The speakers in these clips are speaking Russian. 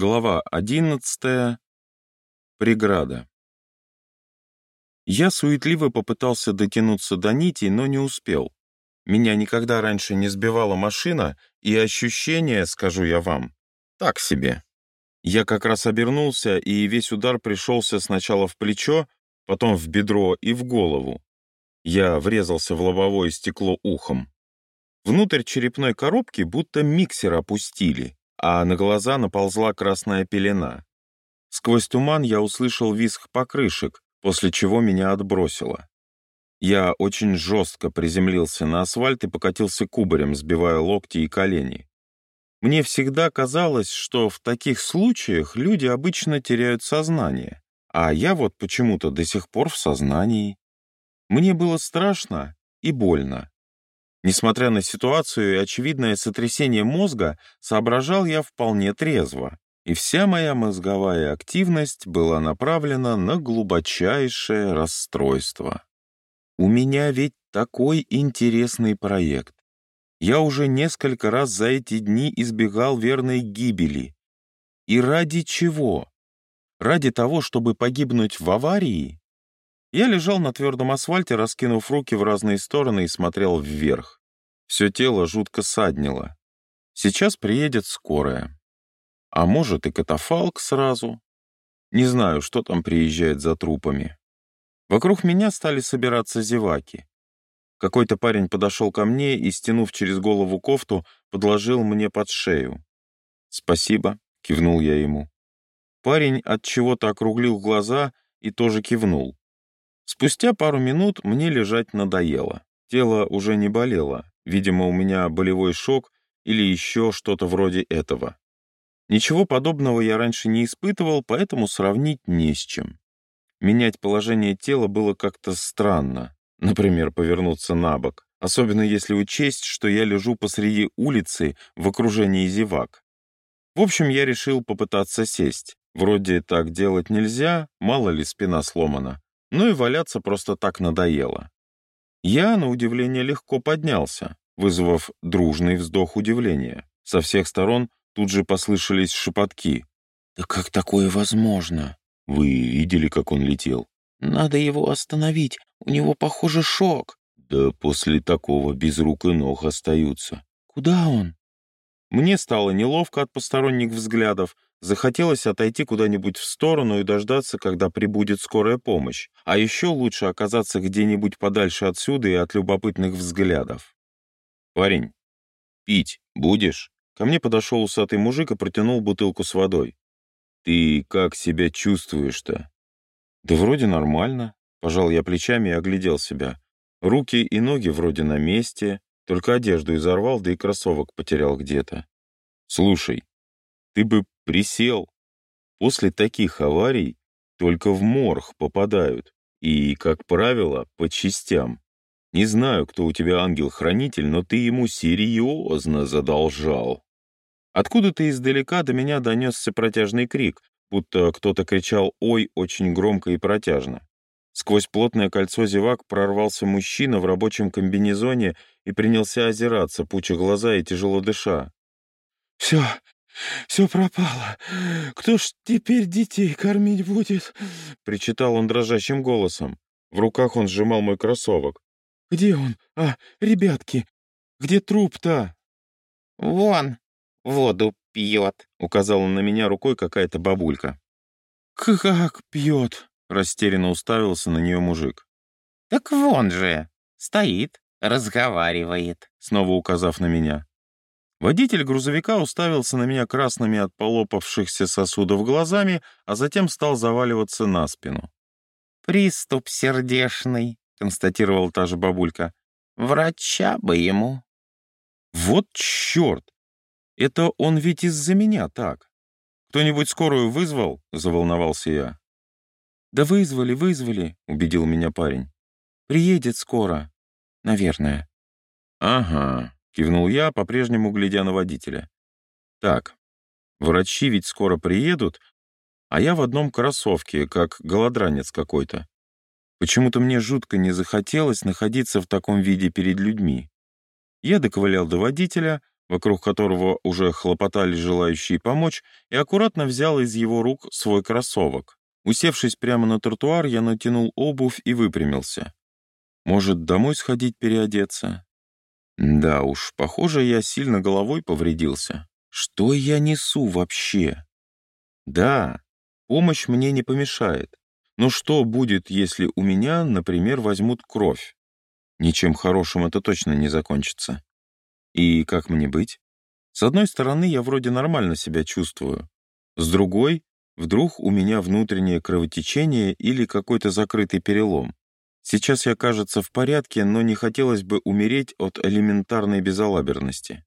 Глава одиннадцатая. Преграда. Я суетливо попытался дотянуться до нити, но не успел. Меня никогда раньше не сбивала машина, и ощущение, скажу я вам, так себе. Я как раз обернулся, и весь удар пришелся сначала в плечо, потом в бедро и в голову. Я врезался в лобовое стекло ухом. Внутрь черепной коробки будто миксер опустили а на глаза наползла красная пелена. Сквозь туман я услышал визг покрышек, после чего меня отбросило. Я очень жестко приземлился на асфальт и покатился кубарем, сбивая локти и колени. Мне всегда казалось, что в таких случаях люди обычно теряют сознание, а я вот почему-то до сих пор в сознании. Мне было страшно и больно. Несмотря на ситуацию и очевидное сотрясение мозга, соображал я вполне трезво, и вся моя мозговая активность была направлена на глубочайшее расстройство. У меня ведь такой интересный проект. Я уже несколько раз за эти дни избегал верной гибели. И ради чего? Ради того, чтобы погибнуть в аварии? Я лежал на твердом асфальте, раскинув руки в разные стороны и смотрел вверх. Все тело жутко саднило. Сейчас приедет скорая. А может и катафалк сразу. Не знаю, что там приезжает за трупами. Вокруг меня стали собираться зеваки. Какой-то парень подошел ко мне и, стянув через голову кофту, подложил мне под шею. «Спасибо», — кивнул я ему. Парень от чего-то округлил глаза и тоже кивнул. Спустя пару минут мне лежать надоело. Тело уже не болело. Видимо, у меня болевой шок или еще что-то вроде этого. Ничего подобного я раньше не испытывал, поэтому сравнить не с чем. Менять положение тела было как-то странно. Например, повернуться на бок. Особенно если учесть, что я лежу посреди улицы в окружении зевак. В общем, я решил попытаться сесть. Вроде так делать нельзя, мало ли спина сломана. Ну и валяться просто так надоело. Я, на удивление, легко поднялся, вызвав дружный вздох удивления. Со всех сторон тут же послышались шепотки. «Да как такое возможно?» «Вы видели, как он летел?» «Надо его остановить, у него, похоже, шок». «Да после такого без рук и ног остаются». «Куда он?» Мне стало неловко от посторонних взглядов, Захотелось отойти куда-нибудь в сторону и дождаться, когда прибудет скорая помощь. А еще лучше оказаться где-нибудь подальше отсюда и от любопытных взглядов. «Парень, пить будешь?» Ко мне подошел усатый мужик и протянул бутылку с водой. «Ты как себя чувствуешь-то?» «Да вроде нормально», — пожал я плечами и оглядел себя. Руки и ноги вроде на месте, только одежду изорвал, да и кроссовок потерял где-то. «Слушай, ты бы присел. После таких аварий только в морг попадают. И, как правило, по частям. Не знаю, кто у тебя ангел-хранитель, но ты ему серьезно задолжал. Откуда-то издалека до меня донесся протяжный крик, будто кто-то кричал «Ой!» очень громко и протяжно. Сквозь плотное кольцо зевак прорвался мужчина в рабочем комбинезоне и принялся озираться, пуча глаза и тяжело дыша. «Все, все пропало. Кто ж теперь детей кормить будет?» — причитал он дрожащим голосом. В руках он сжимал мой кроссовок. «Где он? А, ребятки, где труп-то?» «Вон, воду пьет», — указала на меня рукой какая-то бабулька. «Как пьет?» — растерянно уставился на нее мужик. «Так вон же, стоит, разговаривает», — снова указав на меня. Водитель грузовика уставился на меня красными от полопавшихся сосудов глазами, а затем стал заваливаться на спину. «Приступ сердечный», — констатировала та же бабулька. «Врача бы ему». «Вот черт! Это он ведь из-за меня так. Кто-нибудь скорую вызвал?» — заволновался я. «Да вызвали, вызвали», — убедил меня парень. «Приедет скоро, наверное». «Ага», Кивнул я, по-прежнему глядя на водителя. Так, врачи ведь скоро приедут, а я в одном кроссовке, как голодранец какой-то. Почему-то мне жутко не захотелось находиться в таком виде перед людьми. Я доковылял до водителя, вокруг которого уже хлопотали желающие помочь, и аккуратно взял из его рук свой кроссовок. Усевшись прямо на тротуар, я натянул обувь и выпрямился. Может, домой сходить переодеться? Да уж, похоже, я сильно головой повредился. Что я несу вообще? Да, помощь мне не помешает. Но что будет, если у меня, например, возьмут кровь? Ничем хорошим это точно не закончится. И как мне быть? С одной стороны, я вроде нормально себя чувствую. С другой, вдруг у меня внутреннее кровотечение или какой-то закрытый перелом. Сейчас я, кажется, в порядке, но не хотелось бы умереть от элементарной безалаберности.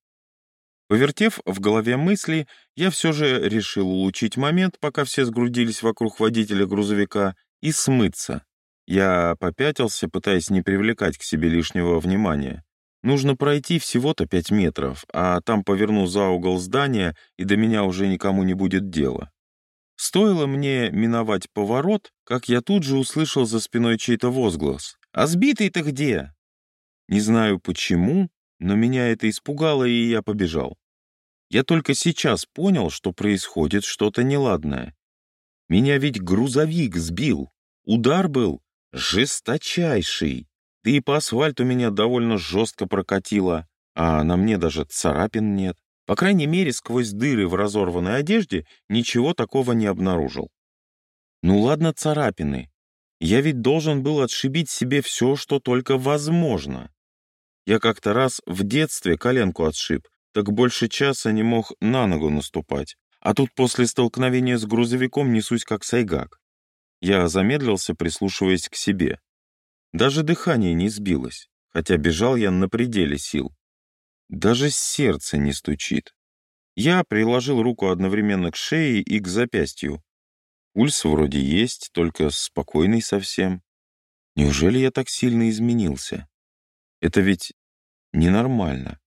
Повертев в голове мысли, я все же решил улучшить момент, пока все сгрудились вокруг водителя грузовика, и смыться. Я попятился, пытаясь не привлекать к себе лишнего внимания. Нужно пройти всего-то пять метров, а там поверну за угол здания, и до меня уже никому не будет дела. Стоило мне миновать поворот, как я тут же услышал за спиной чей-то возглас. «А сбитый-то где?» Не знаю почему, но меня это испугало, и я побежал. Я только сейчас понял, что происходит что-то неладное. Меня ведь грузовик сбил. Удар был жесточайший. Да и по асфальту меня довольно жестко прокатило, а на мне даже царапин нет. По крайней мере, сквозь дыры в разорванной одежде ничего такого не обнаружил. Ну ладно, царапины. Я ведь должен был отшибить себе все, что только возможно. Я как-то раз в детстве коленку отшиб, так больше часа не мог на ногу наступать. А тут после столкновения с грузовиком несусь как сайгак. Я замедлился, прислушиваясь к себе. Даже дыхание не сбилось, хотя бежал я на пределе сил. Даже сердце не стучит. Я приложил руку одновременно к шее и к запястью. Пульс вроде есть, только спокойный совсем. Неужели я так сильно изменился? Это ведь ненормально.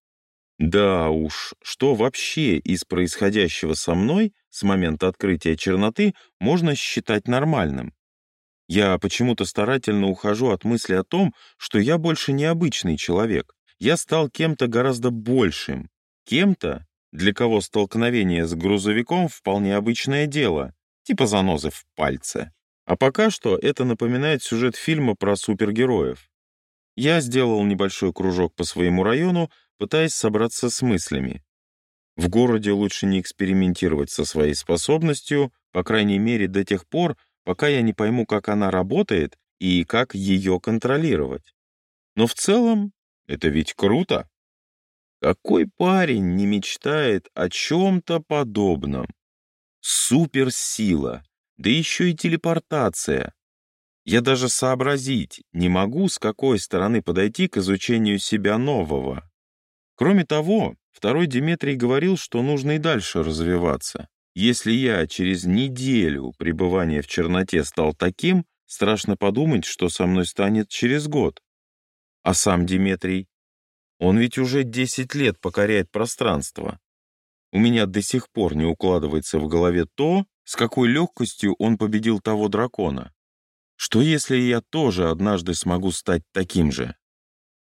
Да уж, что вообще из происходящего со мной с момента открытия черноты можно считать нормальным? Я почему-то старательно ухожу от мысли о том, что я больше не обычный человек. Я стал кем-то гораздо большим. Кем-то, для кого столкновение с грузовиком вполне обычное дело, типа занозы в пальце. А пока что это напоминает сюжет фильма про супергероев. Я сделал небольшой кружок по своему району, пытаясь собраться с мыслями. В городе лучше не экспериментировать со своей способностью, по крайней мере до тех пор, пока я не пойму, как она работает и как ее контролировать. Но в целом это ведь круто. Какой парень не мечтает о чем-то подобном? Суперсила, да еще и телепортация. Я даже сообразить не могу, с какой стороны подойти к изучению себя нового. Кроме того, второй Диметрий говорил, что нужно и дальше развиваться. Если я через неделю пребывания в черноте стал таким, страшно подумать, что со мной станет через год. А сам Диметрий? Он ведь уже 10 лет покоряет пространство. У меня до сих пор не укладывается в голове то, с какой легкостью он победил того дракона. Что если я тоже однажды смогу стать таким же?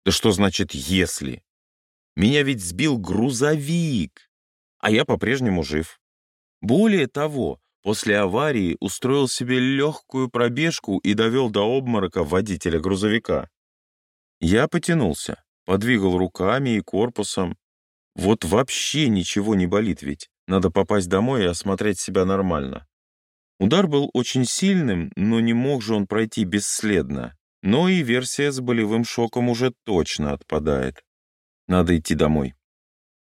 Да что значит «если»? Меня ведь сбил грузовик, а я по-прежнему жив. Более того, после аварии устроил себе легкую пробежку и довел до обморока водителя грузовика. Я потянулся, подвигал руками и корпусом. Вот вообще ничего не болит ведь. Надо попасть домой и осмотреть себя нормально. Удар был очень сильным, но не мог же он пройти бесследно. Но и версия с болевым шоком уже точно отпадает. Надо идти домой.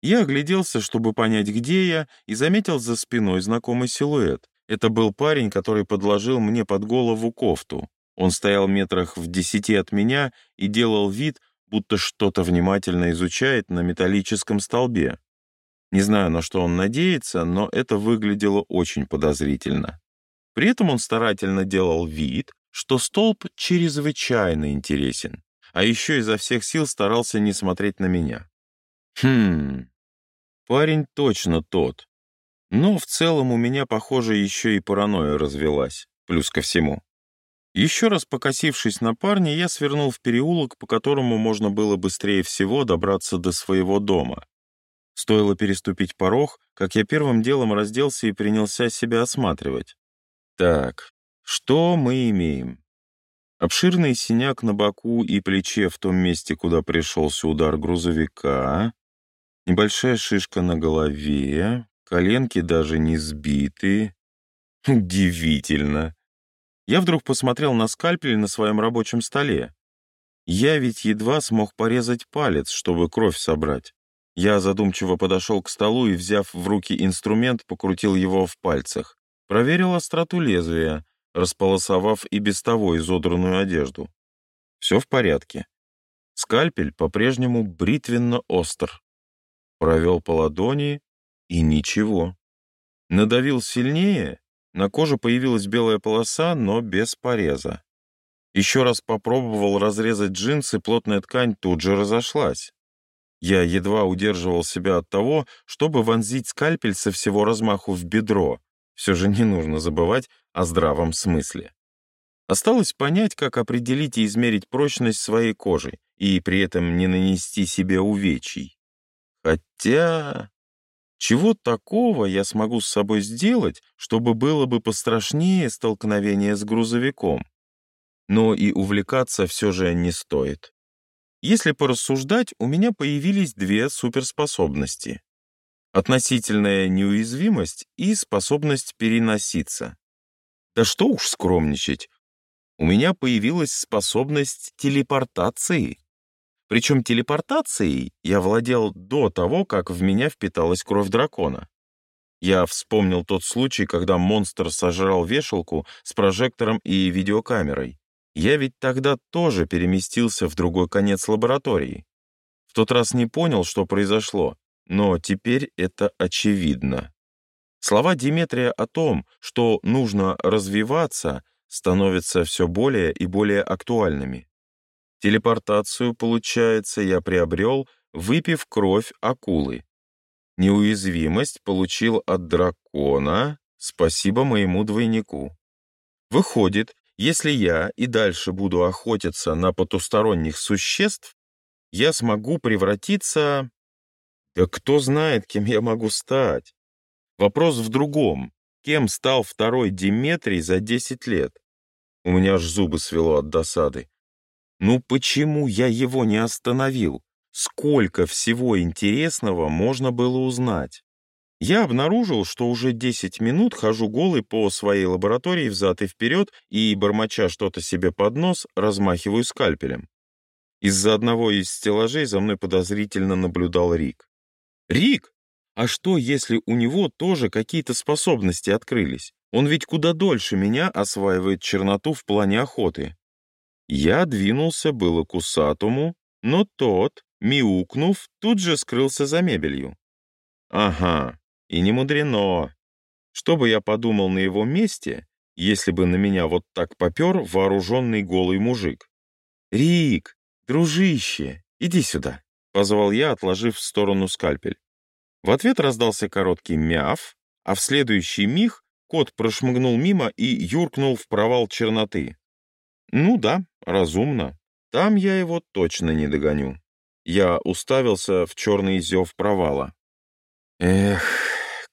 Я огляделся, чтобы понять, где я, и заметил за спиной знакомый силуэт. Это был парень, который подложил мне под голову кофту. Он стоял метрах в десяти от меня и делал вид, будто что-то внимательно изучает на металлическом столбе. Не знаю, на что он надеется, но это выглядело очень подозрительно. При этом он старательно делал вид, что столб чрезвычайно интересен, а еще изо всех сил старался не смотреть на меня. Хм, Парень точно тот. Но в целом у меня, похоже, еще и паранойя развелась, плюс ко всему. Еще раз покосившись на парня, я свернул в переулок, по которому можно было быстрее всего добраться до своего дома. Стоило переступить порог, как я первым делом разделся и принялся себя осматривать. Так, что мы имеем? Обширный синяк на боку и плече в том месте, куда пришелся удар грузовика, небольшая шишка на голове, коленки даже не сбиты. Удивительно. Я вдруг посмотрел на скальпель на своем рабочем столе. Я ведь едва смог порезать палец, чтобы кровь собрать. Я задумчиво подошел к столу и, взяв в руки инструмент, покрутил его в пальцах. Проверил остроту лезвия, располосовав и без того изодранную одежду. Все в порядке. Скальпель по-прежнему бритвенно остр. Провел по ладони и ничего. Надавил сильнее, на коже появилась белая полоса, но без пореза. Еще раз попробовал разрезать джинсы, плотная ткань тут же разошлась. Я едва удерживал себя от того, чтобы вонзить скальпель со всего размаху в бедро. Все же не нужно забывать о здравом смысле. Осталось понять, как определить и измерить прочность своей кожи, и при этом не нанести себе увечий. Хотя... Чего такого я смогу с собой сделать, чтобы было бы пострашнее столкновение с грузовиком? Но и увлекаться все же не стоит. Если порассуждать, у меня появились две суперспособности. Относительная неуязвимость и способность переноситься. Да что уж скромничать, у меня появилась способность телепортации. Причем телепортацией я владел до того, как в меня впиталась кровь дракона. Я вспомнил тот случай, когда монстр сожрал вешалку с прожектором и видеокамерой. Я ведь тогда тоже переместился в другой конец лаборатории. В тот раз не понял, что произошло, но теперь это очевидно. Слова Диметрия о том, что нужно развиваться, становятся все более и более актуальными. Телепортацию, получается, я приобрел, выпив кровь акулы. Неуязвимость получил от дракона, спасибо моему двойнику. Выходит, если я и дальше буду охотиться на потусторонних существ, я смогу превратиться... Да кто знает, кем я могу стать. Вопрос в другом. Кем стал второй Диметрий за 10 лет? У меня аж зубы свело от досады. Ну почему я его не остановил? Сколько всего интересного можно было узнать? Я обнаружил, что уже 10 минут хожу голый по своей лаборатории взад и вперед и, бормоча что-то себе под нос, размахиваю скальпелем. Из-за одного из стеллажей за мной подозрительно наблюдал Рик. «Рик? А что, если у него тоже какие-то способности открылись? Он ведь куда дольше меня осваивает черноту в плане охоты». Я двинулся было к усатому, но тот, мяукнув, тут же скрылся за мебелью. «Ага, и не мудрено. Что бы я подумал на его месте, если бы на меня вот так попер вооруженный голый мужик? «Рик, дружище, иди сюда», — позвал я, отложив в сторону скальпель. В ответ раздался короткий мяв, а в следующий миг кот прошмыгнул мимо и юркнул в провал черноты. Ну да, разумно. Там я его точно не догоню. Я уставился в черный зев провала. Эх,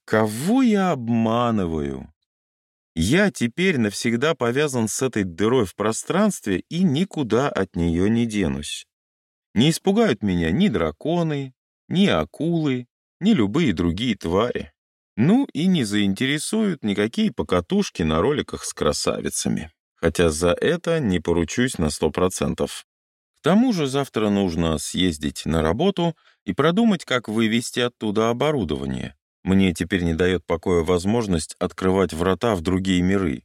Кого я обманываю? Я теперь навсегда повязан с этой дырой в пространстве и никуда от нее не денусь. Не испугают меня ни драконы, ни акулы, ни любые другие твари. Ну и не заинтересуют никакие покатушки на роликах с красавицами. Хотя за это не поручусь на сто процентов. К тому же завтра нужно съездить на работу и продумать, как вывести оттуда оборудование. Мне теперь не дает покоя возможность открывать врата в другие миры.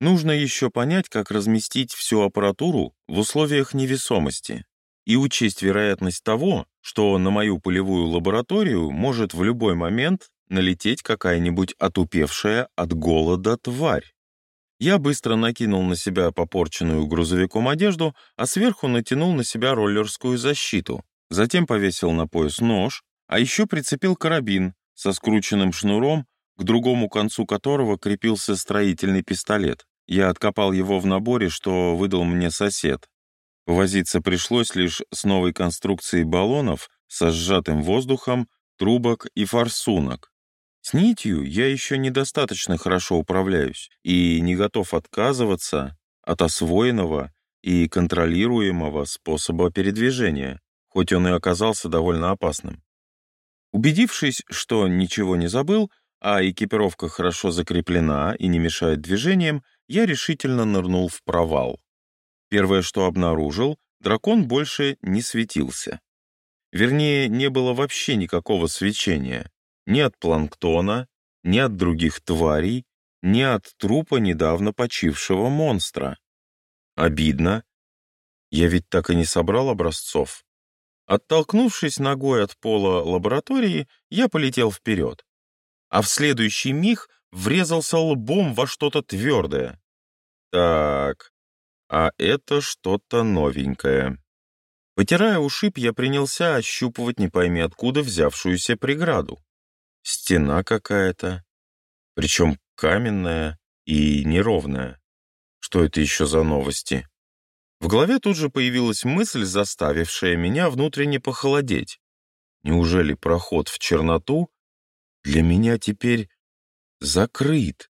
Нужно еще понять, как разместить всю аппаратуру в условиях невесомости и учесть вероятность того, что на мою полевую лабораторию может в любой момент налететь какая-нибудь отупевшая от голода тварь. Я быстро накинул на себя попорченную грузовиком одежду, а сверху натянул на себя роллерскую защиту. Затем повесил на пояс нож, а еще прицепил карабин, со скрученным шнуром, к другому концу которого крепился строительный пистолет. Я откопал его в наборе, что выдал мне сосед. Возиться пришлось лишь с новой конструкцией баллонов со сжатым воздухом, трубок и форсунок. С нитью я еще недостаточно хорошо управляюсь и не готов отказываться от освоенного и контролируемого способа передвижения, хоть он и оказался довольно опасным. Убедившись, что ничего не забыл, а экипировка хорошо закреплена и не мешает движениям, я решительно нырнул в провал. Первое, что обнаружил, дракон больше не светился. Вернее, не было вообще никакого свечения. Ни от планктона, ни от других тварей, ни от трупа недавно почившего монстра. Обидно. Я ведь так и не собрал образцов. Оттолкнувшись ногой от пола лаборатории, я полетел вперед. А в следующий миг врезался лбом во что-то твердое. Так, а это что-то новенькое. Потирая ушиб, я принялся ощупывать не пойми откуда взявшуюся преграду. Стена какая-то, причем каменная и неровная. Что это еще за новости? В голове тут же появилась мысль, заставившая меня внутренне похолодеть. Неужели проход в черноту для меня теперь закрыт?